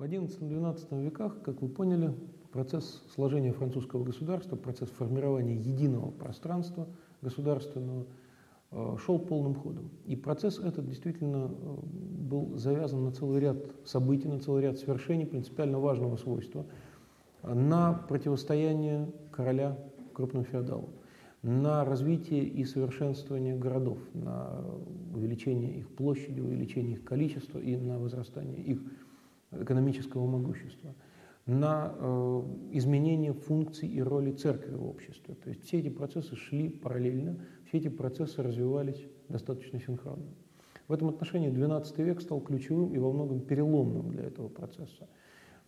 В XI-XII веках, как вы поняли, процесс сложения французского государства, процесс формирования единого пространства государственного э, шел полным ходом. И процесс этот действительно э, был завязан на целый ряд событий, на целый ряд свершений принципиально важного свойства, на противостояние короля крупным феодалам, на развитие и совершенствование городов, на увеличение их площади, увеличение их количества и на возрастание их экономического могущества, на э, изменение функций и роли церкви в обществе. То есть все эти процессы шли параллельно, все эти процессы развивались достаточно синхронно. В этом отношении XII век стал ключевым и во многом переломным для этого процесса.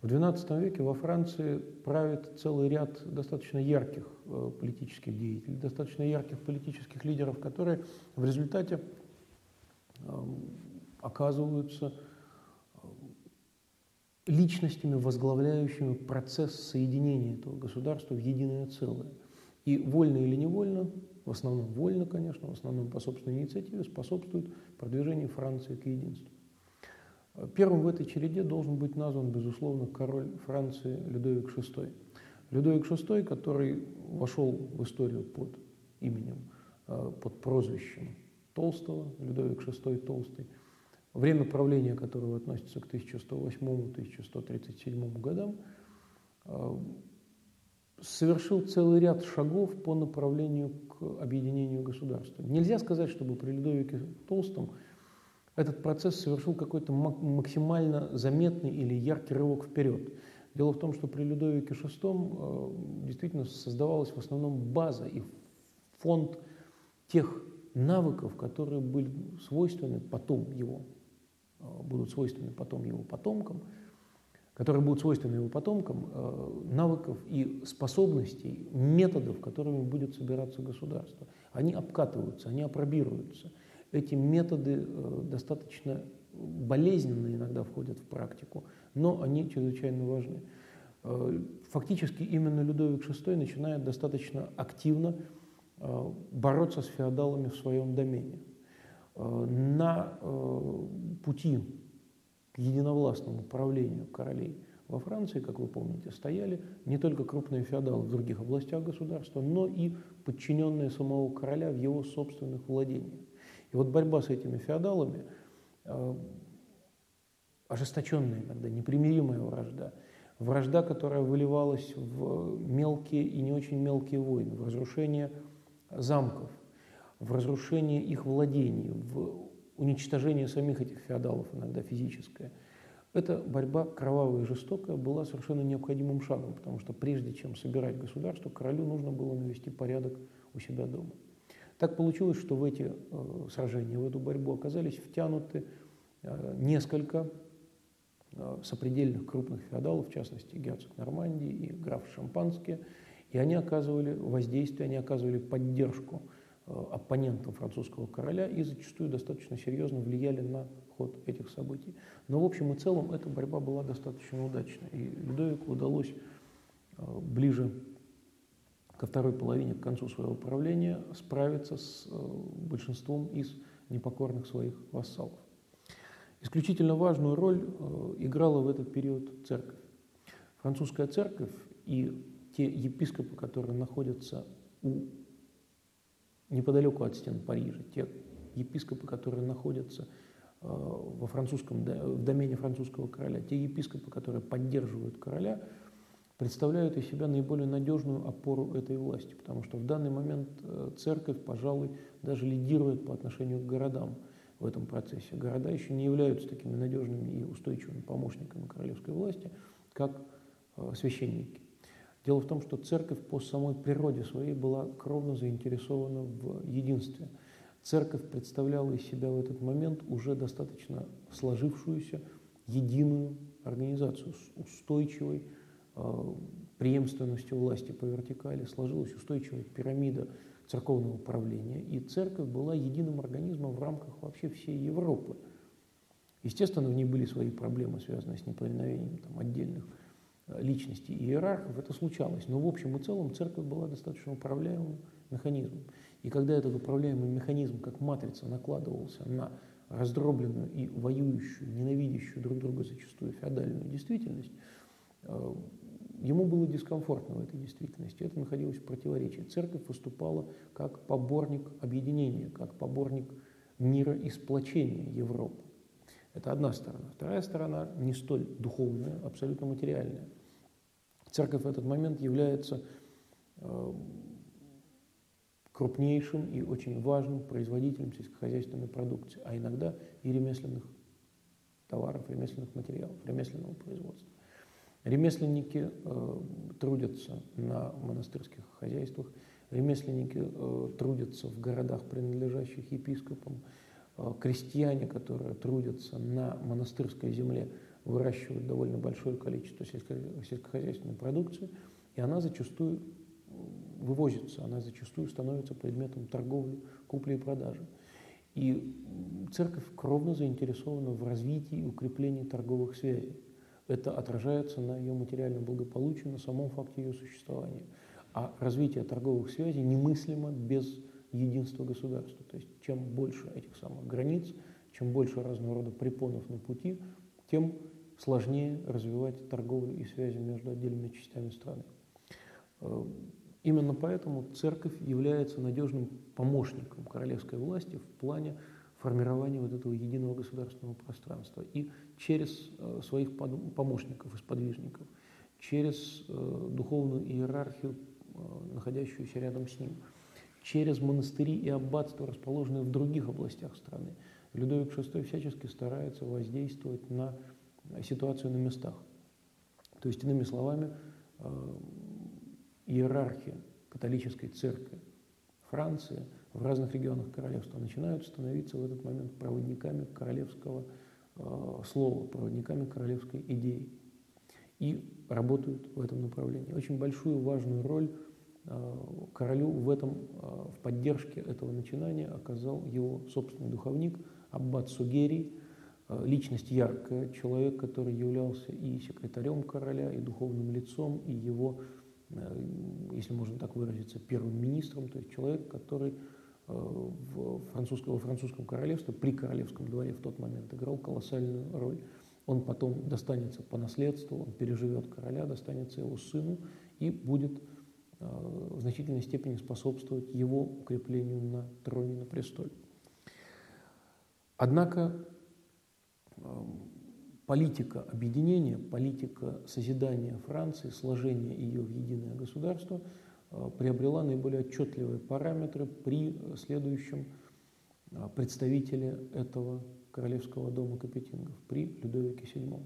В XII веке во Франции правит целый ряд достаточно ярких э, политических деятелей, достаточно ярких политических лидеров, которые в результате э, оказываются личностями, возглавляющими процесс соединения этого государства в единое целое. И вольно или невольно, в основном вольно, конечно, в основном по собственной инициативе, способствуют продвижению Франции к единству. Первым в этой череде должен быть назван, безусловно, король Франции Людовик VI. Людовик VI, который вошел в историю под именем, э, под прозвищем Толстого, Людовик VI Толстый – время правления которого относится к 1108-1137 годам, э, совершил целый ряд шагов по направлению к объединению государства. Нельзя сказать, чтобы при Людовике Толстом этот процесс совершил какой-то максимально заметный или яркий рывок вперед. Дело в том, что при Людовике VI э, действительно создавалась в основном база и фонд тех навыков, которые были свойственны потом его будут свойственны потом его потомкам, которые будут свойственны его потомкам, э, навыков и способностей, методов, которыми будет собираться государство. Они обкатываются, они опробируются. Эти методы э, достаточно болезненно иногда входят в практику, но они чрезвычайно важны. Фактически именно Людовик VI начинает достаточно активно бороться с феодалами в своем домене. Э, на э, пути к единовластному правлению королей во Франции, как вы помните, стояли не только крупные феодалы в других областях государства, но и подчиненные самого короля в его собственных владениях. И вот борьба с этими феодалами, э, ожесточенная иногда, непримиримая вражда, вражда, которая выливалась в мелкие и не очень мелкие войны, в разрушение замков, в разрушение их владений, в уничтожение самих этих феодалов, иногда физическое. Эта борьба кровавая и жестокая была совершенно необходимым шагом, потому что прежде чем собирать государство, королю нужно было навести порядок у себя дома. Так получилось, что в эти э, сражения, в эту борьбу оказались втянуты э, несколько э, сопредельных крупных феодалов, в частности герцог Нормандии и граф Шампанские, и они оказывали воздействие, они оказывали поддержку Э, оппонентам французского короля и зачастую достаточно серьезно влияли на ход этих событий. Но в общем и целом эта борьба была достаточно удачной. И Людовику удалось э, ближе ко второй половине, к концу своего правления, справиться с э, большинством из непокорных своих вассалов. Исключительно важную роль играла в этот период церковь. Французская церковь и те епископы, которые находятся у неподалеку от стен Парижа, те епископы, которые находятся э, во французском, в домене французского короля, те епископы, которые поддерживают короля, представляют из себя наиболее надежную опору этой власти, потому что в данный момент э, церковь, пожалуй, даже лидирует по отношению к городам в этом процессе. Города еще не являются такими надежными и устойчивыми помощниками королевской власти, как э, священники. Дело в том, что церковь по самой природе своей была кровно заинтересована в единстве. Церковь представляла из себя в этот момент уже достаточно сложившуюся единую организацию с устойчивой э, преемственностью власти по вертикали, сложилась устойчивая пирамида церковного правления, и церковь была единым организмом в рамках вообще всей Европы. Естественно, в ней были свои проблемы, связанные с неповиновением там, отдельных личностей и иерархов, это случалось. Но в общем и целом церковь была достаточно управляемым механизмом. И когда этот управляемый механизм, как матрица, накладывался на раздробленную и воюющую, ненавидящую друг друга зачастую феодальную действительность, э, ему было дискомфортно в этой действительности. Это находилось в противоречии. Церковь выступала как поборник объединения, как поборник мира и сплочения Европы. Это одна сторона. Вторая сторона не столь духовная, абсолютно материальная. Церковь в этот момент является э, крупнейшим и очень важным производителем сельскохозяйственной продукции, а иногда и ремесленных товаров, ремесленных материалов, ремесленного производства. Ремесленники э, трудятся на монастырских хозяйствах, ремесленники э, трудятся в городах, принадлежащих епископам, крестьяне, которые трудятся на монастырской земле, выращивают довольно большое количество сельско сельскохозяйственной продукции, и она зачастую вывозится, она зачастую становится предметом торговли, купли и продажи. И церковь кровно заинтересована в развитии и укреплении торговых связей. Это отражается на ее материальном благополучии, на самом факте ее существования. А развитие торговых связей немыслимо без единства государства. То есть чем больше этих самых границ, чем больше разного рода препонов на пути, тем сложнее развивать торговлю и связи между отдельными частями страны. Э, именно поэтому церковь является надежным помощником королевской власти в плане формирования вот этого единого государственного пространства. И через э, своих помощников и сподвижников, через э, духовную иерархию, находящуюся рядом с ним, через монастыри и аббатства, расположенные в других областях страны. Людовик VI всячески старается воздействовать на ситуацию на местах. То есть, иными словами, э, иерархия католической церкви Франции в разных регионах королевства начинают становиться в этот момент проводниками королевского э, слова, проводниками королевской идеи и работают в этом направлении. Очень большую важную роль королю в этом, в поддержке этого начинания оказал его собственный духовник Аббат Сугерий, Э, личность яркая, человек, который являлся и секретарем короля, и духовным лицом, и его, э, если можно так выразиться, первым министром, то есть человек, который э, в французском, во французском королевстве, при королевском дворе в тот момент играл колоссальную роль. Он потом достанется по наследству, он переживет короля, достанется его сыну и будет в значительной степени способствовать его укреплению на троне, на престоле. Однако политика объединения, политика созидания Франции, сложения ее в единое государство э, приобрела наиболее отчетливые параметры при следующем э, представителе этого королевского дома Капетингов, при Людовике VII.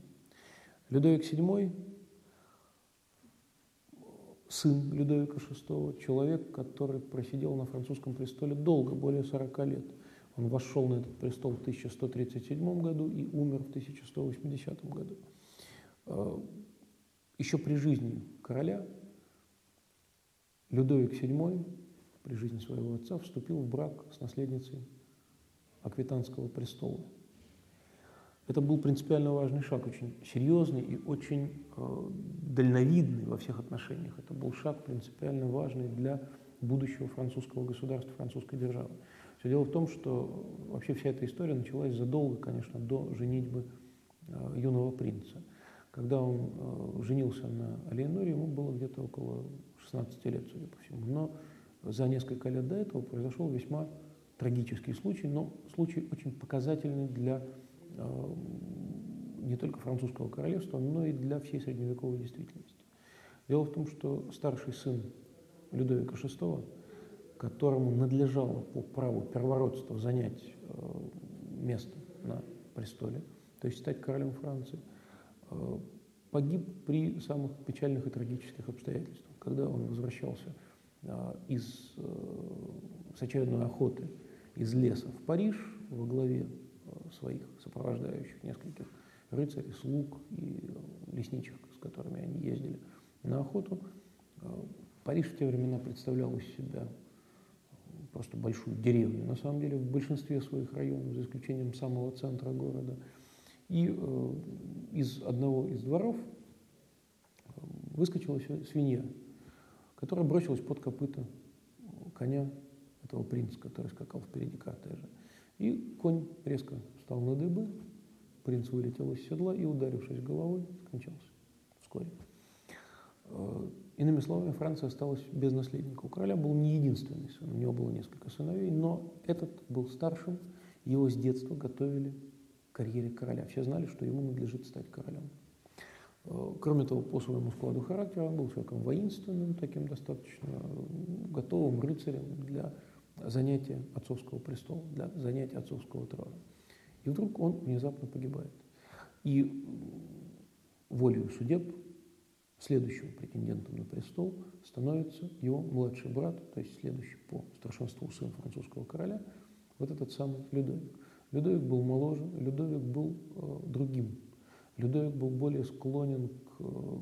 Людовик VII сын Людовика VI, человек, который просидел на французском престоле долго, более 40 лет – он вошел на этот престол в 1137 году и умер в 1180 году. Э, Еще при жизни короля Людовик VII, при жизни своего отца, вступил в брак с наследницей Аквитанского престола. Это был принципиально важный шаг, очень серьезный и очень э, дальновидный во всех отношениях. Это был шаг принципиально важный для будущего французского государства, французской державы. Все дело в том, что вообще вся эта история началась задолго, конечно, до женитьбы э, юного принца. Когда он э, женился на Алиеноре, ему было где-то около 16 лет, судя по всему. Но за несколько лет до этого произошел весьма трагический случай, но случай очень показательный для не только французского королевства, но и для всей средневековой действительности. Дело в том, что старший сын Людовика VI которому надлежало по праву первородства занять э, место на престоле, то есть стать королем Франции, э, погиб при самых печальных и трагических обстоятельствах. Когда он возвращался э, из, с очередной охоты из леса в Париж во главе своих сопровождающих нескольких рыцарей, слуг и лесничих, с которыми они ездили на охоту, Париж в те времена представлял из себя просто большую деревню, на самом деле, в большинстве своих районов, за исключением самого центра города. И э, из одного из дворов э, выскочила свинья, которая бросилась под копыта коня этого принца, который скакал впереди кортежа. И конь резко встал на дыбы, принц вылетел из седла и, ударившись головой, скончался вскоре. Э, иными словами, Франция осталась без наследника. У короля был не единственный сын, у него было несколько сыновей, но этот был старшим, его с детства готовили к карьере короля. Все знали, что ему надлежит стать королем. Э, кроме того, по своему складу характера он был человеком воинственным, таким достаточно готовым рыцарем для занятия отцовского престола, для занятия отцовского трона. И вдруг он внезапно погибает. И волею судеб следующим претендентом на престол становится его младший брат, то есть следующий по старшинству сын французского короля, вот этот самый Людовик. Людовик был моложе, Людовик был э, другим. Людовик был более склонен к э,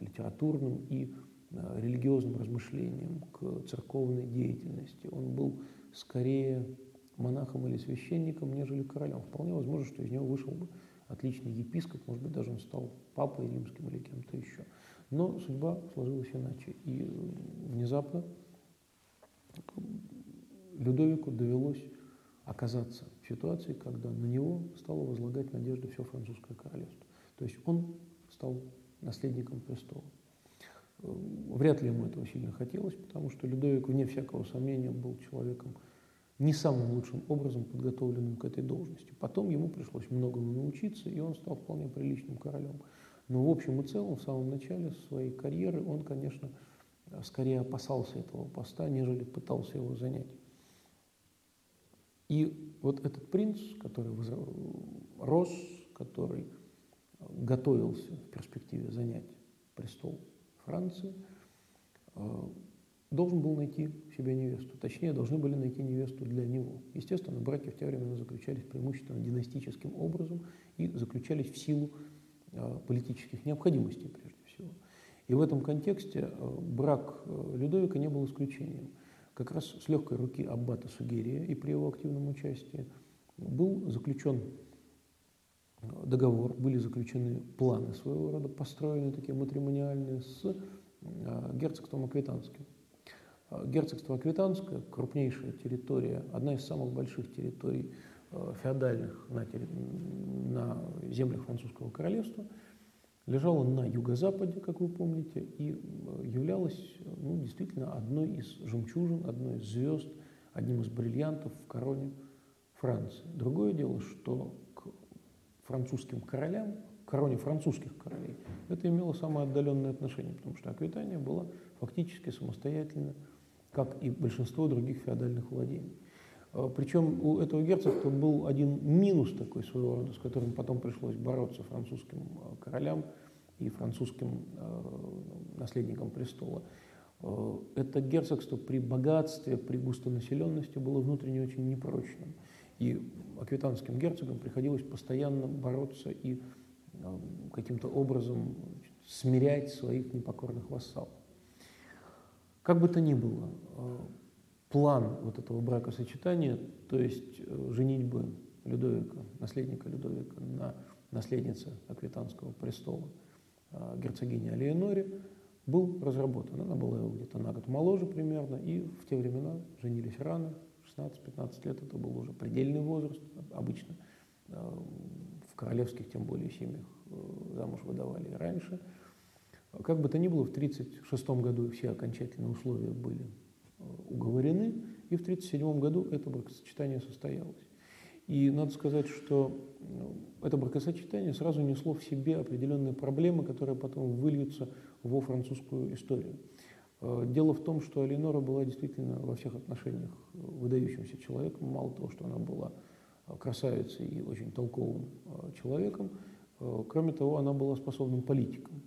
литературным и религиозным размышлениям, к церковной деятельности. Он был скорее монахом или священником, нежели королем. Вполне возможно, что из него вышел бы отличный епископ, может быть, даже он стал папой римским или кем-то еще. Но судьба сложилась иначе. И внезапно Людовику довелось оказаться в ситуации, когда на него стало возлагать надежды все французское королевство. То есть он стал наследником престола. Вряд ли ему этого сильно хотелось, потому что Людовик, вне всякого сомнения, был человеком не самым лучшим образом подготовленным к этой должности. Потом ему пришлось многому научиться, и он стал вполне приличным королем. Но в общем и целом, в самом начале своей карьеры он, конечно, скорее опасался этого поста, нежели пытался его занять. И вот этот принц, который рос, который готовился в перспективе занять престол Франции, э, должен был найти себе невесту. Точнее, должны были найти невесту для него. Естественно, браки в те времена заключались преимущественно династическим образом и заключались в силу э, политических необходимостей прежде всего. И в этом контексте э, брак Людовика не был исключением. Как раз с легкой руки аббата Сугерия и при его активном участии был заключен договор, были заключены планы своего рода, построены такие матримониальные с герцогством Аквитанским. Э, герцогство Аквитанское, крупнейшая территория, одна из самых больших территорий э, феодальных на, на землях французского королевства, лежала на юго-западе, как вы помните, и э, являлась ну, действительно одной из жемчужин, одной из звезд, одним из бриллиантов в короне Франции. Другое дело, что французским королям, короне французских королей, это имело самое отдаленное отношение, потому что Аквитания была фактически самостоятельно как и большинство других феодальных владений. Э, Причем у этого герцогства был один минус такой своего рода, с которым потом пришлось бороться французским э, королям и французским э, наследникам престола. Это герцогство при богатстве, при густонаселенности было внутренне очень непрочным. И аквитанским герцогам приходилось постоянно бороться и каким-то образом смирять своих непокорных вассалов. Как бы то ни было, э, план вот этого бракосочетания, то есть э, женитьбы Людовика, наследника Людовика на наследнице Аквитанского престола, э, герцогини Алиеноре, был разработан. Она была где-то на год моложе примерно, и в те времена женились рано, 16-15 лет это был уже предельный возраст, обычно в королевских, тем более семьях, замуж выдавали и раньше – как бы то ни было, в 1936 году все окончательные условия были э, уговорены, и в 1937 году это бракосочетание состоялось. И надо сказать, что ну, это бракосочетание сразу несло в себе определенные проблемы, которые потом выльются во французскую историю. Э, дело в том, что Алинора была действительно во всех отношениях выдающимся человеком. Мало того, что она была красавицей и очень толковым э, человеком, кроме того, она была способным политиком.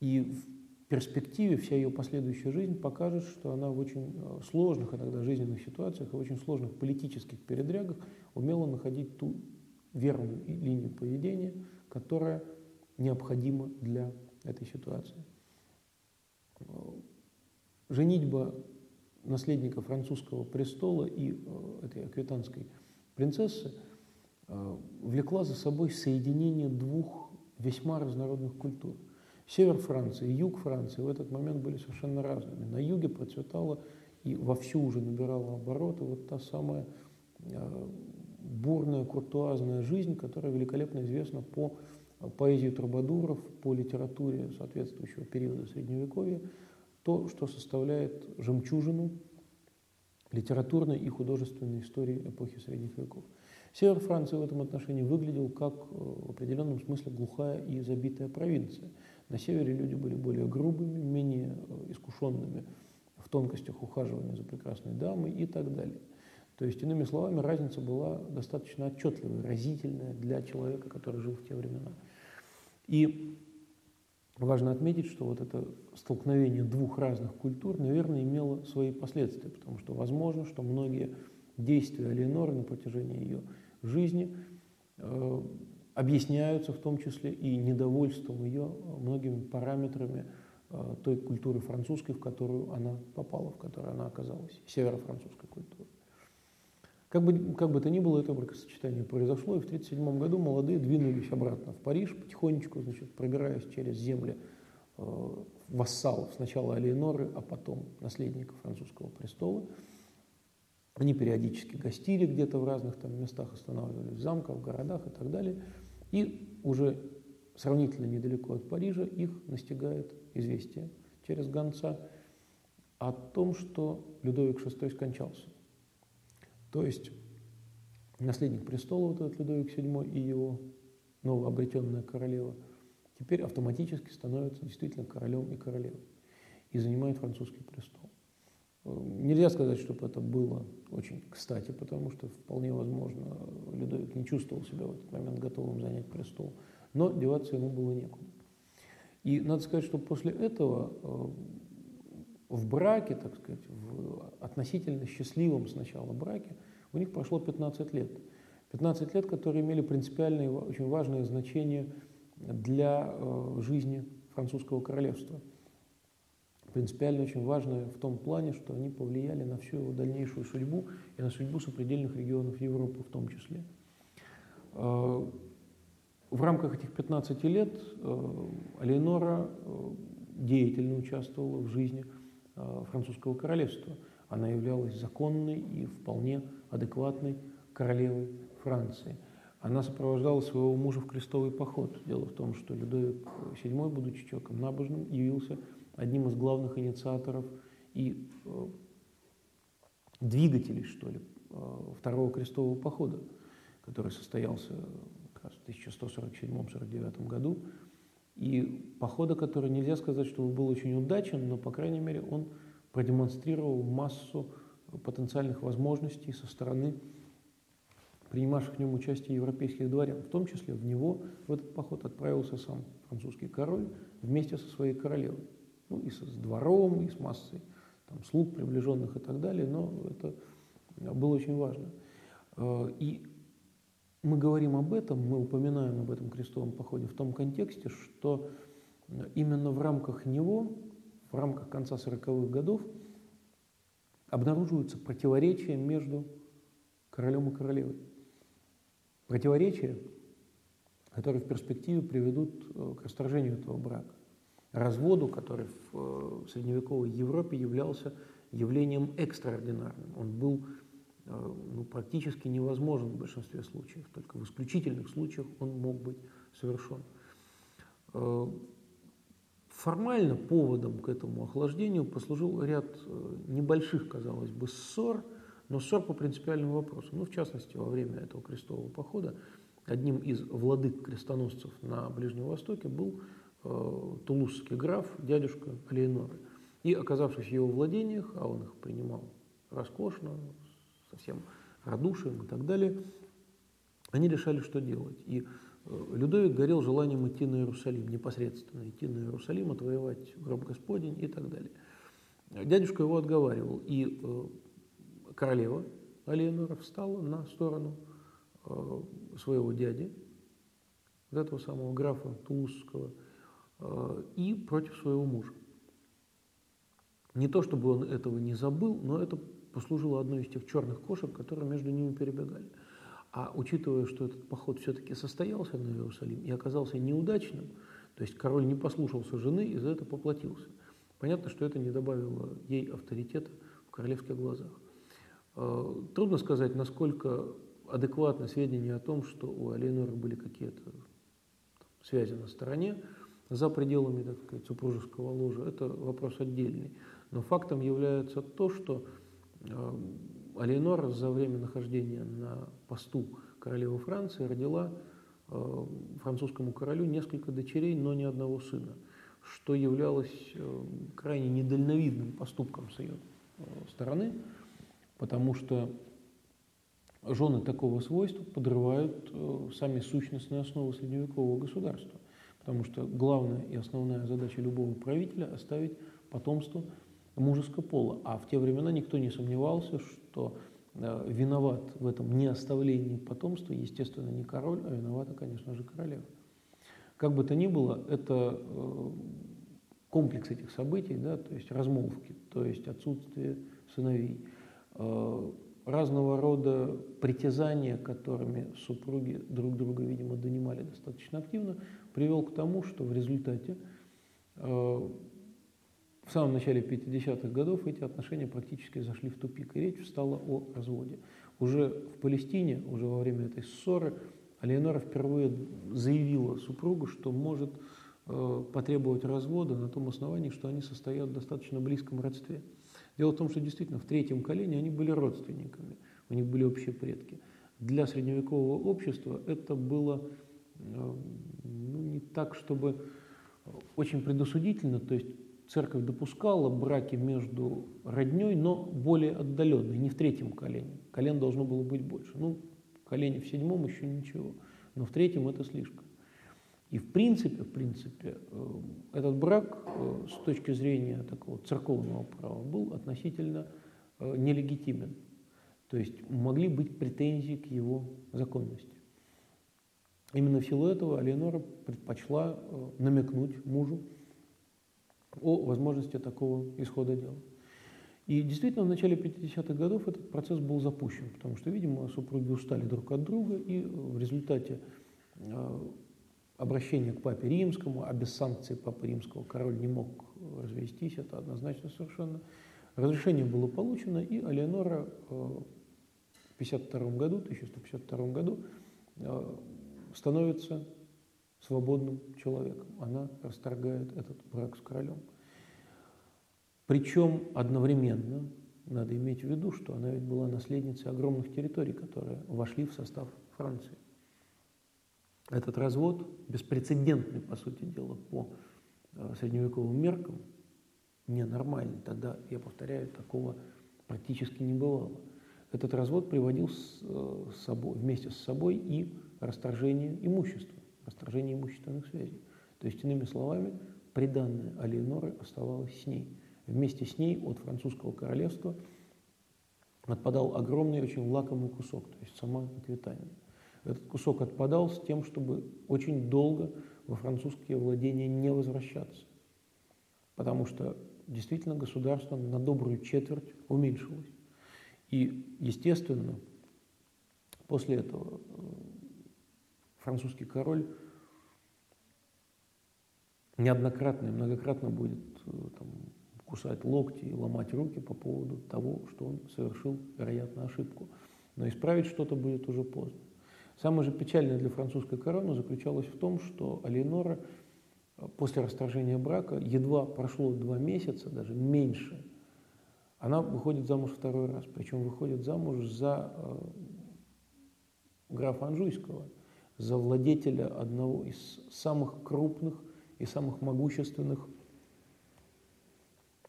И в перспективе вся ее последующая жизнь покажет, что она в очень э, сложных иногда жизненных ситуациях и в очень сложных политических передрягах умела находить ту верную линию поведения, которая необходима для этой ситуации. Э, женитьба наследника французского престола и э, этой аквитанской принцессы влекла за собой соединение двух весьма разнородных культур – Север Франции и юг Франции в этот момент были совершенно разными. На юге процветала и вовсю уже набирала обороты вот та самая бурная, куртуазная жизнь, которая великолепно известна по поэзии Трубадуров, по литературе соответствующего периода Средневековья, то, что составляет жемчужину литературной и художественной истории эпохи Средних веков. Север Франции в этом отношении выглядел как э, в определенном смысле глухая и забитая провинция. На севере люди были более грубыми, менее э, искушенными в тонкостях ухаживания за прекрасной дамой и так далее. То есть, иными словами, разница была достаточно отчетливая, разительная для человека, который жил в те времена. И важно отметить, что вот это столкновение двух разных культур, наверное, имело свои последствия, потому что возможно, что многие действия Алиеноры на протяжении ее жизни э, объясняются в том числе и недовольством ее многими параметрами э, той культуры французской, в которую она попала, в которой она оказалась, северо-французской культуры. Как бы, как бы то ни было, это бракосочетание произошло, и в 1937 году молодые двинулись обратно в Париж, потихонечку, значит, пробираясь через земли э, вассалов, сначала Алиеноры, а потом наследника французского престола. Они периодически гостили где-то в разных там местах, останавливались в замках, в городах и так далее. И уже сравнительно недалеко от Парижа их настигает известие через гонца о том, что Людовик VI скончался. То есть наследник престола, вот этот Людовик VII и его новообретенная королева, теперь автоматически становится действительно королем и королевой и занимает французский престол. Нельзя сказать, чтобы это было очень кстати, потому что вполне возможно Людовик не чувствовал себя в этот момент готовым занять престол, но деваться ему было некуда. И надо сказать, что после этого э, в браке, так сказать, в относительно счастливом сначала браке, у них прошло 15 лет. 15 лет, которые имели принципиальное очень важное значение для э, жизни французского королевства. Принципиально очень важное в том плане, что они повлияли на всю его дальнейшую судьбу и на судьбу сопредельных регионов Европы в том числе. Э, в рамках этих 15 лет э, Алеонора деятельно участвовала в жизни французского королевства. Она являлась законной и вполне адекватной королевой Франции. Она сопровождала своего мужа в крестовый поход. Дело в том, что Людовик VII, будучи человеком набожным, явился одним из главных инициаторов и э, двигателей, что ли, э, второго крестового похода, который состоялся как раз в 1147-49 году. И похода, который нельзя сказать, что был очень удачен, но, по крайней мере, он продемонстрировал массу потенциальных возможностей со стороны принимавших в нем участие европейских дворян. В том числе в него, в этот поход, отправился сам французский король вместе со своей королевой. Ну, и с двором, и с массой там, слуг, приближенных и так далее, но это было очень важно. Э, и мы говорим об этом, мы упоминаем об этом крестовом походе в том контексте, что именно в рамках него, в рамках конца 40-х годов, обнаруживаются противоречия между королем и королевой. Противоречия, которые в перспективе приведут э, к расторжению этого брака. Разводу, который в э, средневековой Европе являлся явлением экстраординарным. Он был ну, практически невозможен в большинстве случаев. Только в исключительных случаях он мог быть совершен. Формально поводом к этому охлаждению послужил ряд э, небольших, казалось бы, ссор, но ссор по принципиальным вопросам. Ну, в частности, во время этого крестового похода одним из владык крестоносцев на Ближнем Востоке был э, тулузский граф, дядюшка Алиеноры. И, оказавшись в его владениях, а он их принимал роскошно, совсем радушием и так далее, они решали, что делать. И Людовик горел желанием идти на Иерусалим, непосредственно идти на Иерусалим, отвоевать гроб Господень и так далее. Дядюшка его отговаривал, и э, королева Алиенора встала на сторону э, своего дяди, вот этого самого графа Тулузского, э, и против своего мужа. Не то, чтобы он этого не забыл, но это послужило одной из тех черных кошек, которые между ними перебегали. А учитывая, что этот поход все-таки состоялся на Иерусалим и оказался неудачным, то есть король не послушался жены и за это поплатился. Понятно, что это не добавило ей авторитета в королевских глазах. Э, трудно сказать, насколько адекватны сведения о том, что у Алиеноры были какие-то связи на стороне, за пределами, так сказать, супружеского ложа, это вопрос отдельный. Но фактом является то, что э, Алиенора за время нахождения на посту королевы Франции родила э, французскому королю несколько дочерей, но ни одного сына, что являлось э, крайне недальновидным поступком с ее стороны, потому что жены такого свойства подрывают сами сущностные основы средневекового государства. Потому что главная и основная задача любого правителя – оставить потомство мужеского пола. А в те времена никто не сомневался, что э, виноват в этом неоставлении потомства, естественно, не король, а виновата, конечно же, королева. Как бы то ни было, это э, комплекс этих событий, да, то есть размолвки, то есть отсутствие сыновей, э, разного рода притязания, которыми супруги друг друга, видимо, донимали достаточно активно, привел к тому, что в результате в самом начале 50-х годов эти отношения практически зашли в тупик, и речь стала о разводе. Уже в Палестине, уже во время этой ссоры, Алиенора впервые заявила супругу, что может э, потребовать развода на том основании, что они состоят в достаточно близком родстве. Дело в том, что действительно в третьем колене они были родственниками, у них были общие предки. Для средневекового общества это было э, ну, не так, чтобы очень предосудительно, то есть церковь допускала браки между родней, но более отдаленные, не в третьем колене. Колен должно было быть больше. Ну, колени в седьмом еще ничего, но в третьем это слишком. И в принципе, в принципе, э, этот брак э, с точки зрения такого церковного права был относительно э, нелегитимен. То есть могли быть претензии к его законности. Именно в силу этого Алиенора предпочла намекнуть мужу о возможности такого исхода дела. И действительно, в начале 50-х годов этот процесс был запущен, потому что, видимо, супруги устали друг от друга, и в результате обращение к папе римскому, а без санкций папы римского король не мог развестись, это однозначно совершенно. Разрешение было получено, и Алеонора э, в 52 году, 1152 году э, становится свободным человеком. Она расторгает этот брак с королем. Причем одновременно надо иметь в виду, что она ведь была наследницей огромных территорий, которые вошли в состав Франции. Этот развод, беспрецедентный, по сути дела, по э, средневековым меркам, ненормальный. Тогда, я повторяю, такого практически не бывало. Этот развод приводил с, э, собой, вместе с собой и расторжение имущества, расторжение имущественных связей. То есть, иными словами, приданное Алиеноры оставалось с ней. Вместе с ней от французского королевства отпадал огромный, очень лакомый кусок, то есть сама Аквитания. Этот кусок отпадал с тем, чтобы очень долго во французские владения не возвращаться. Потому что действительно государство на добрую четверть уменьшилось. И, естественно, после этого э, французский король неоднократно и многократно будет э, там, кусать локти и ломать руки по поводу того, что он совершил, вероятно, ошибку. Но исправить что-то будет уже поздно. Самое же печальное для французской короны заключалось в том, что Алиенора э, после расторжения брака, едва прошло два месяца, даже меньше, она выходит замуж второй раз. Причем выходит замуж за э, графа Анжуйского, за владетеля одного из самых крупных и самых могущественных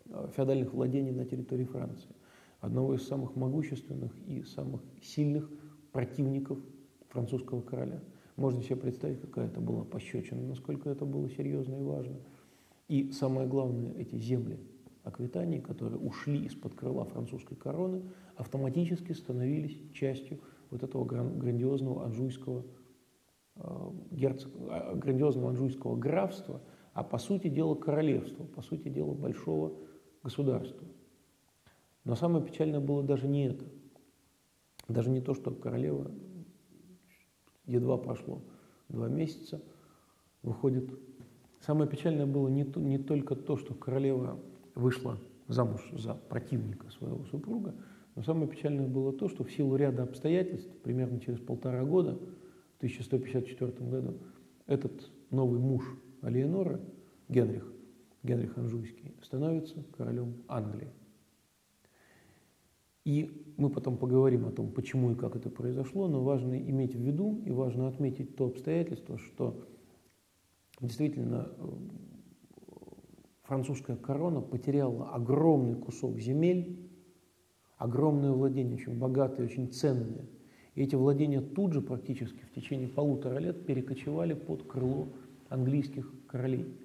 э, феодальных владений на территории Франции, одного из самых могущественных и самых сильных противников французского короля. Можно себе представить, какая это была пощечина, насколько это было серьезно и важно. И самое главное, эти земли Аквитании, которые ушли из-под крыла французской короны, автоматически становились частью вот этого грандиозного анжуйского, герцог, а, грандиозного анжуйского графства, а по сути дела королевства, по сути дела большого государства. Но самое печальное было даже не это. Даже не то, что королева едва прошло два месяца, выходит. Самое печальное было не, то, не только то, что королева вышла замуж за противника своего супруга, Но самое печальное было то, что в силу ряда обстоятельств, примерно через полтора года, в 1154 году, этот новый муж Алиеноры, Генрих, Генрих Анжуйский, становится королем Англии. И мы потом поговорим о том, почему и как это произошло, но важно иметь в виду и важно отметить то обстоятельство, что действительно э, французская корона потеряла огромный кусок земель, огромное владение, очень богатое, очень ценное. И эти владения тут же практически в течение полутора лет перекочевали под крыло английских королей.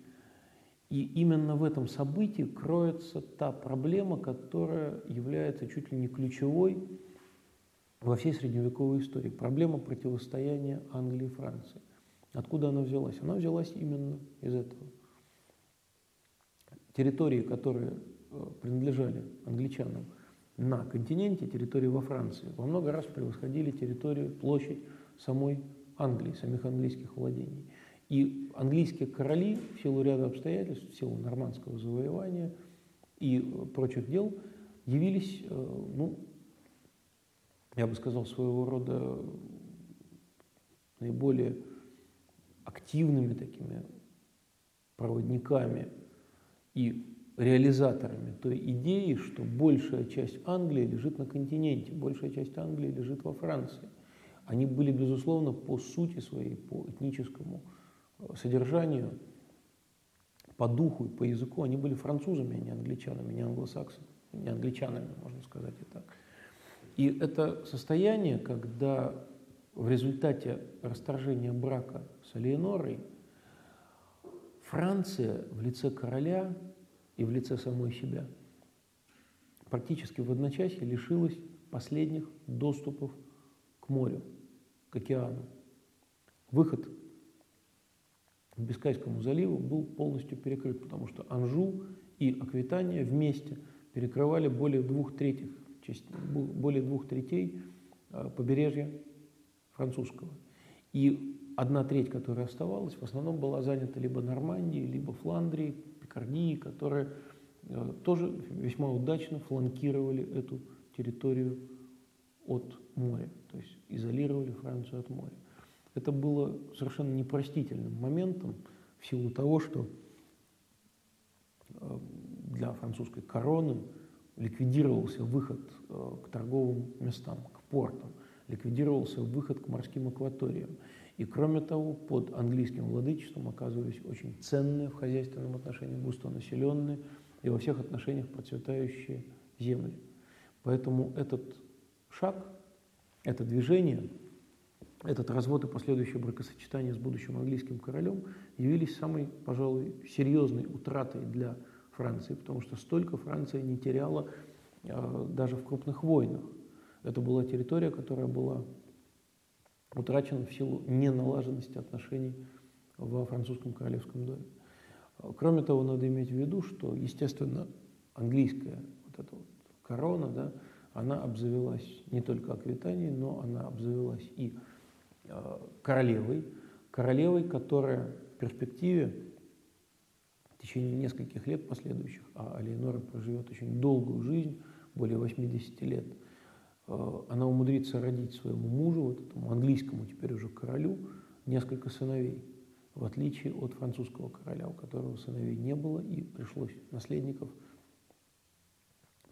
И именно в этом событии кроется та проблема, которая является чуть ли не ключевой во всей средневековой истории. Проблема противостояния Англии и Франции. Откуда она взялась? Она взялась именно из этого. Территории, которые э, принадлежали англичанам на континенте, территории во Франции, во много раз превосходили территорию, площадь самой Англии, самих английских владений. И английские короли в силу ряда обстоятельств, в силу нормандского завоевания и прочих дел явились, э, ну, я бы сказал, своего рода наиболее активными такими проводниками и реализаторами той идеи, что большая часть Англии лежит на континенте, большая часть Англии лежит во Франции. Они были, безусловно, по сути своей, по этническому э, содержанию, по духу и по языку, они были французами, а не англичанами, не англосаксами, не англичанами, можно сказать и так. И это состояние, когда в результате расторжения брака с Алиенорой Франция в лице короля и в лице самой себя практически в одночасье лишилась последних доступов к морю, к океану. Выход к Бискайскому заливу был полностью перекрыт, потому что Анжу и Аквитания вместе перекрывали более двух третьих, более двух третей а, побережья французского. И одна треть, которая оставалась, в основном была занята либо Нормандией, либо Фландрией, Пикардией, которые э, тоже весьма удачно фланкировали эту территорию от моря, то есть изолировали Францию от моря. Это было совершенно непростительным моментом в силу того, что э, для французской короны ликвидировался выход э, к торговым местам, к портам ликвидировался выход к морским акваториям. И кроме того, под английским владычеством оказывались очень ценные в хозяйственном отношении, густонаселенные и во всех отношениях процветающие земли. Поэтому этот шаг, это движение, этот развод и последующее бракосочетание с будущим английским королем явились самой, пожалуй, серьезной утратой для Франции, потому что столько Франция не теряла э, даже в крупных войнах. Это была территория, которая была утрачена в силу неналаженности отношений во французском королевском доме. Кроме того, надо иметь в виду, что, естественно, английская вот эта вот корона, да, она обзавелась не только Аквитанией, но она обзавелась и э, королевой, королевой, которая в перспективе в течение нескольких лет последующих, а Алиенора проживет очень долгую жизнь, более 80 лет – она умудрится родить своему мужу, вот этому английскому теперь уже королю, несколько сыновей, в отличие от французского короля, у которого сыновей не было, и пришлось наследников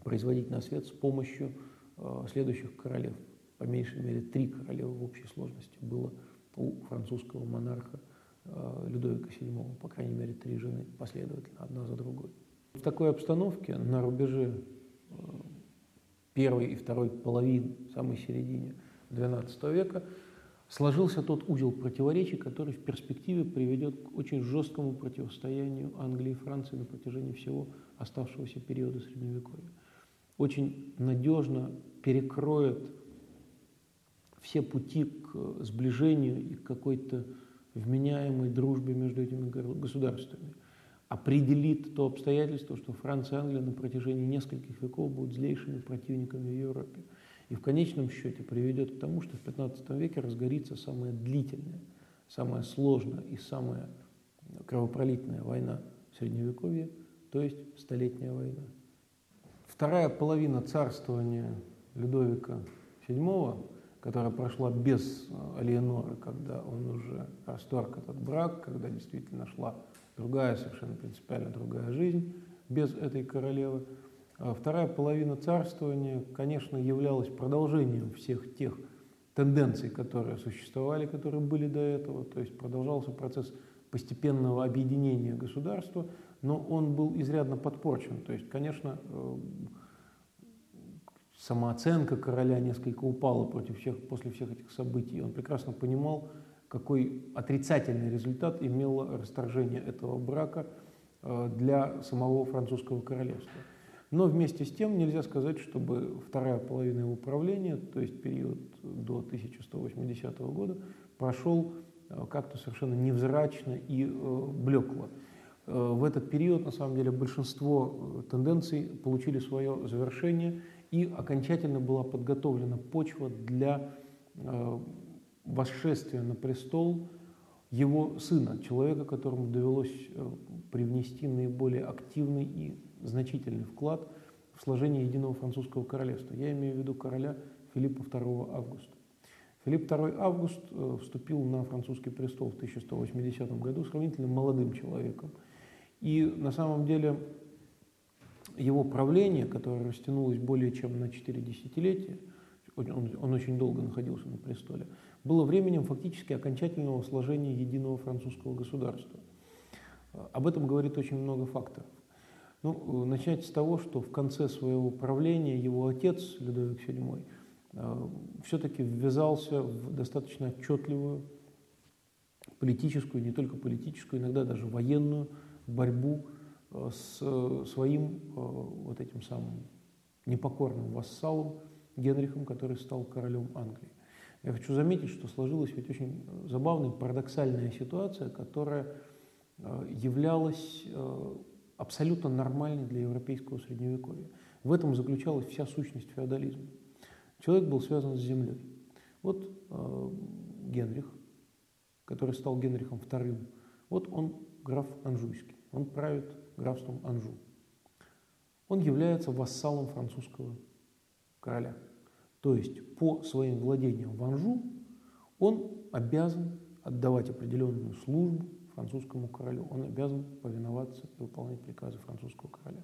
производить на свет с помощью э, следующих королев. По меньшей мере три королевы в общей сложности было у французского монарха э, Людовика VII, по крайней мере, три жены последовательно, одна за другой. В такой обстановке на рубеже первой и второй половины, самой середине XII века, сложился тот узел противоречий, который в перспективе приведет к очень жесткому противостоянию Англии и Франции на протяжении всего оставшегося периода Средневековья. Очень надежно перекроет все пути к сближению и к какой-то вменяемой дружбе между этими государствами – определит то обстоятельство, что Франция и Англия на протяжении нескольких веков будут злейшими противниками в Европе. И в конечном счете приведет к тому, что в XV веке разгорится самая длительная, самая сложная и самая кровопролитная война в Средневековье, то есть Столетняя война. Вторая половина царствования Людовика VII, которая прошла без Алиеноры, когда он уже расторг этот брак, когда действительно шла другая, совершенно принципиально другая жизнь без этой королевы. А вторая половина царствования, конечно, являлась продолжением всех тех тенденций, которые существовали, которые были до этого. То есть продолжался процесс постепенного объединения государства, но он был изрядно подпорчен. То есть, конечно, э, самооценка короля несколько упала против всех, после всех этих событий. Он прекрасно понимал, какой отрицательный результат имело расторжение этого брака э, для самого французского королевства. Но вместе с тем нельзя сказать, чтобы вторая половина его правления, то есть период до 1180 года, прошел э, как-то совершенно невзрачно и э, блекло. В этот период, на самом деле, большинство тенденций получили свое завершение, и окончательно была подготовлена почва для восшествия на престол его сына, человека, которому довелось э, привнести наиболее активный и значительный вклад в сложение единого французского королевства. Я имею в виду короля Филиппа II Августа. Филипп II Август э, вступил на французский престол в 1180 году сравнительно молодым человеком. И на самом деле его правление, которое растянулось более чем на 4 десятилетия, он, он очень долго находился на престоле, было временем фактически окончательного сложения единого французского государства. Об этом говорит очень много факторов. Ну, начать с того, что в конце своего правления его отец, Людовик VII, э, все-таки ввязался в достаточно отчетливую политическую, не только политическую, иногда даже военную борьбу э, с э, своим вот этим самым непокорным вассалом Генрихом, который стал королем Англии. Я хочу заметить, что сложилась ведь очень забавная, парадоксальная ситуация, которая э, являлась э, абсолютно нормальной для европейского средневековья. В этом заключалась вся сущность феодализма. Человек был связан с землей. Вот э, Генрих, который стал Генрихом II, вот он граф Анжуйский, он правит графством Анжу. Он является вассалом французского короля – то есть по своим владениям в Анжу он обязан отдавать определенную службу французскому королю. Он обязан повиноваться и выполнять приказы французского короля.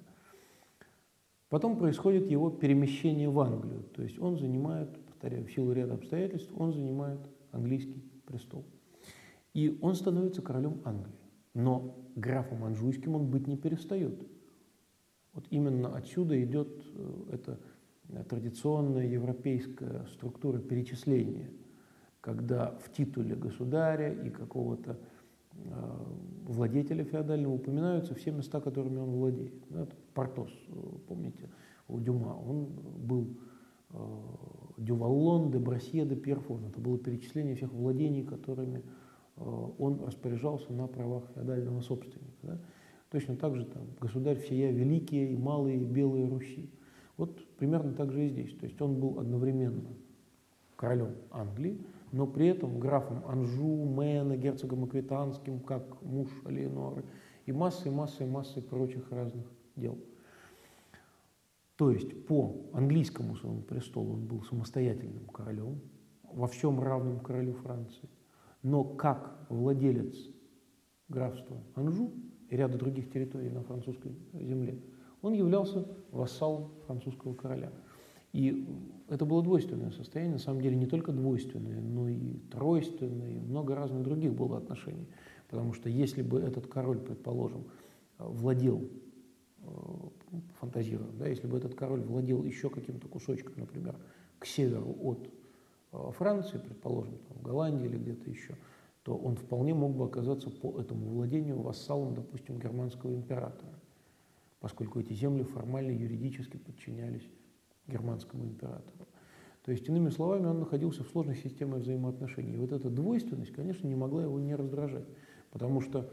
Потом происходит его перемещение в Англию. То есть он занимает, повторяю, в силу ряда обстоятельств, он занимает английский престол. И он становится королем Англии. Но графом анжуйским он быть не перестает. Вот именно отсюда идет э, это традиционная европейская структура перечисления, когда в титуле государя и какого-то э, владетеля феодального упоминаются все места, которыми он владеет. Ну, это Портос, помните, у Дюма. Он был э, Дюваллон, де Брасье, де Пьерфон. Это было перечисление всех владений, которыми э, он распоряжался на правах феодального собственника. Да? Точно так же там, государь всея великие и малые белые Руси. Вот примерно так же и здесь. То есть он был одновременно королем Англии, но при этом графом Анжу, Мэна, герцогом Аквитанским, как муж Алиеноры, и массой, массой, массой прочих разных дел. То есть по английскому своему престолу он был самостоятельным королем, во всем равным королю Франции, но как владелец графства Анжу и ряда других территорий на французской земле – он являлся вассалом французского короля. И это было двойственное состояние, на самом деле не только двойственное, но и тройственное, и много разных других было отношений. Потому что если бы этот король, предположим, владел, э, фантазирую, да, если бы этот король владел еще каким-то кусочком, например, к северу от э, Франции, предположим, там, Голландии или где-то еще, то он вполне мог бы оказаться по этому владению вассалом, допустим, германского императора поскольку эти земли формально юридически подчинялись германскому императору. То есть, иными словами, он находился в сложной системе взаимоотношений. И вот эта двойственность, конечно, не могла его не раздражать, потому что,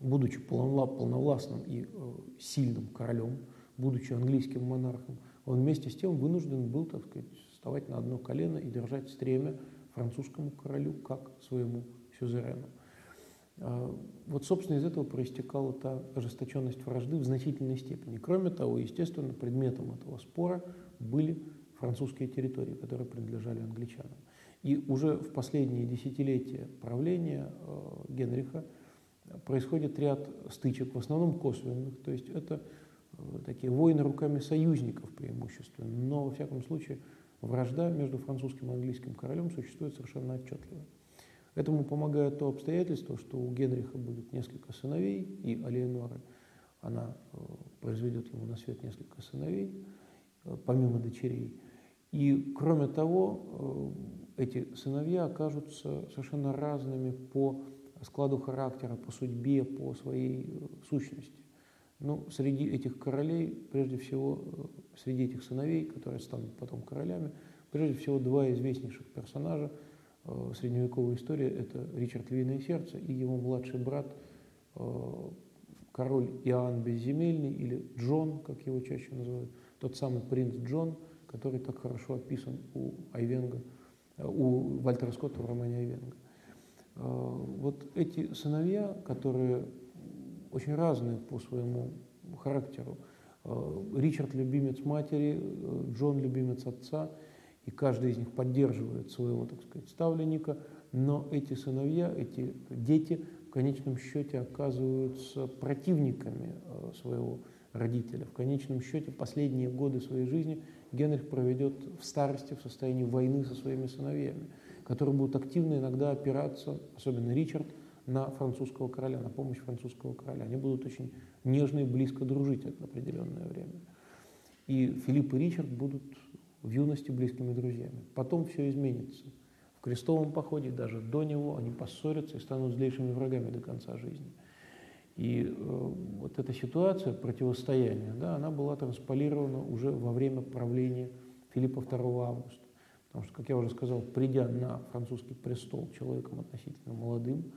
будучи полновластным и э, сильным королем, будучи английским монархом, он вместе с тем вынужден был, так сказать, вставать на одно колено и держать стремя французскому королю как своему сюзерену. А, вот, собственно, из этого проистекала та ожесточенность вражды в значительной степени. Кроме того, естественно, предметом этого спора были французские территории, которые принадлежали англичанам. И уже в последние десятилетия правления э, Генриха происходит ряд стычек, в основном косвенных, то есть это э, такие войны руками союзников преимущественно, но во всяком случае вражда между французским и английским королем существует совершенно отчетливо. Этому помогает то обстоятельство, что у Генриха будет несколько сыновей, и Алиенора, она э, произведет ему на свет несколько сыновей, помимо дочерей. И кроме того, эти сыновья окажутся совершенно разными по складу характера, по судьбе, по своей э, сущности. Но ну, среди этих королей, прежде всего, э, среди этих сыновей, которые станут потом королями, прежде всего два известнейших персонажа э, средневековой истории – это Ричард Львиное Сердце и его младший брат, король Иоанн Безземельный или Джон, как его чаще называют, тот самый принц Джон, который так хорошо описан у Айвенга – у Вальтера Скотта в романе Айвенга. Вот эти сыновья, которые очень разные по своему характеру, Ричард – любимец матери, Джон – любимец отца, и каждый из них поддерживает своего, так сказать, ставленника, но эти сыновья, эти дети в конечном счете оказываются противниками а, своего родителя. В конечном счете последние годы своей жизни – Генрих проведет в старости, в состоянии войны со своими сыновьями, которые будут активно иногда опираться, особенно Ричард, на французского короля, на помощь французского короля. Они будут очень нежно и близко дружить это определенное время. И Филипп и Ричард будут в юности близкими друзьями. Потом все изменится. В крестовом походе, даже до него, они поссорятся и станут злейшими врагами до конца жизни. И э, вот эта ситуация противостояния, да, она была трансполирована уже во время правления Филиппа II августа. Потому что, как я уже сказал, придя на французский престол человеком относительно молодым,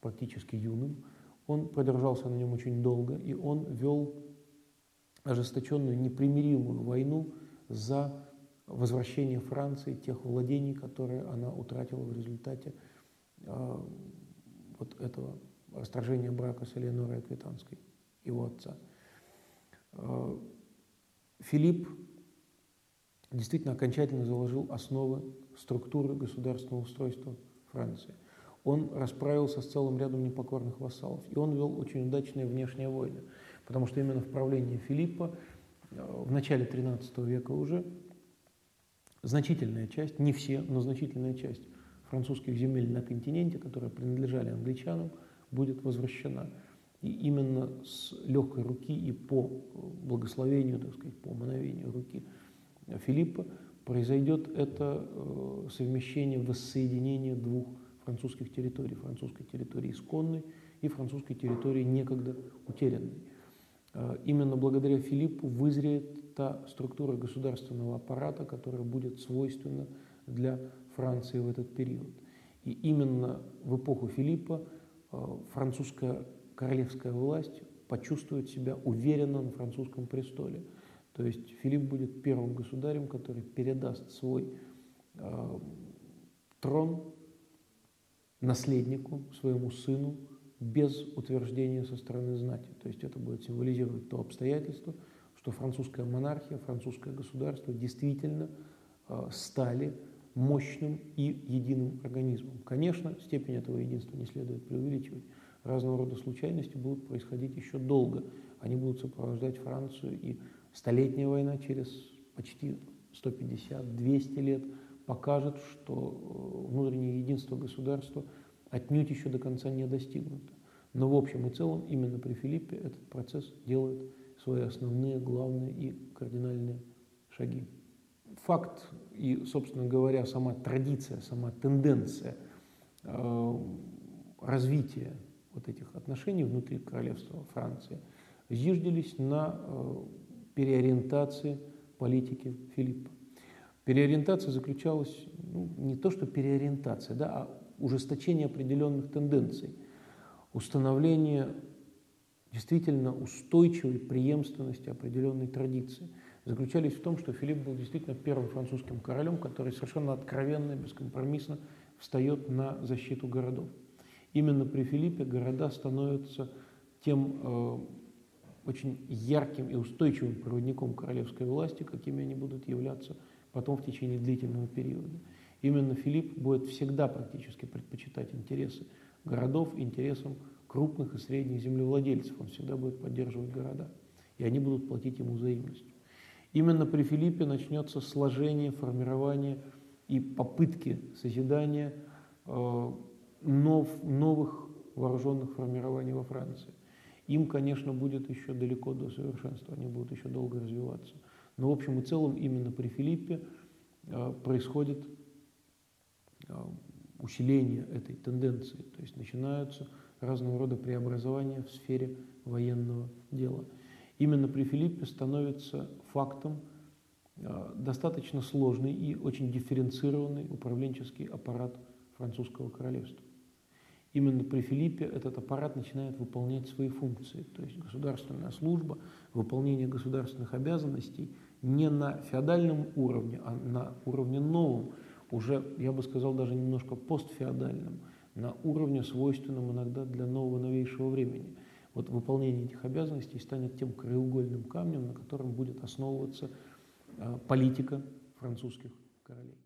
практически юным, он продержался на нем очень долго, и он вел ожесточенную, непримиримую войну за возвращение Франции тех владений, которые она утратила в результате э, вот этого расторжение брака с Элеонорой Аквитанской, его отца. Э, Филипп действительно окончательно заложил основы структуры государственного устройства Франции. Он расправился с целым рядом непокорных вассалов, и он вел очень удачные внешние войны, потому что именно в правлении Филиппа э, в начале XIII века уже значительная часть, не все, но значительная часть французских земель на континенте, которые принадлежали англичанам, будет возвращена. И именно с легкой руки и по благословению, так сказать, по мановению руки Филиппа произойдет это э, совмещение, воссоединение двух французских территорий, французской территории исконной и французской территории некогда утерянной. Э, именно благодаря Филиппу вызреет та структура государственного аппарата, которая будет свойственна для Франции в этот период. И именно в эпоху Филиппа Э, французская королевская власть почувствует себя уверенно на французском престоле. То есть Филипп будет первым государем, который передаст свой э, трон наследнику, своему сыну, без утверждения со стороны знати. То есть это будет символизировать то обстоятельство, что французская монархия, французское государство действительно э, стали мощным и единым организмом. Конечно, степень этого единства не следует преувеличивать. Разного рода случайности будут происходить еще долго. Они будут сопровождать Францию, и столетняя война через почти 150-200 лет покажет, что э, внутреннее единство государства отнюдь еще до конца не достигнуто. Но в общем и целом именно при Филиппе этот процесс делает свои основные, главные и кардинальные шаги факт и, собственно говоря, сама традиция, сама тенденция э, развития вот этих отношений внутри королевства Франции зиждились на э, переориентации политики Филиппа. Переориентация заключалась ну, не то, что переориентация, да, а ужесточение определенных тенденций, установление действительно устойчивой преемственности определенной традиции – заключались в том, что Филипп был действительно первым французским королем, который совершенно откровенно и бескомпромиссно встает на защиту городов. Именно при Филиппе города становятся тем э, очень ярким и устойчивым проводником королевской власти, какими они будут являться потом в течение длительного периода. Именно Филипп будет всегда практически предпочитать интересы городов интересам крупных и средних землевладельцев. Он всегда будет поддерживать города, и они будут платить ему взаимностью. Именно при Филиппе начнется сложение, формирование и попытки созидания э, нов, новых вооруженных формирований во Франции. Им, конечно, будет еще далеко до совершенства, они будут еще долго развиваться. Но в общем и целом именно при Филиппе э, происходит э, усиление этой тенденции, то есть начинаются разного рода преобразования в сфере военного дела. Именно при Филиппе становится фактом э, достаточно сложный и очень дифференцированный управленческий аппарат французского королевства. Именно при Филиппе этот аппарат начинает выполнять свои функции, то есть государственная служба, выполнение государственных обязанностей не на феодальном уровне, а на уровне новом, уже, я бы сказал, даже немножко постфеодальном, на уровне, свойственном иногда для нового новейшего времени. Вот выполнение этих обязанностей станет тем краеугольным камнем, на котором будет основываться а, политика французских королей.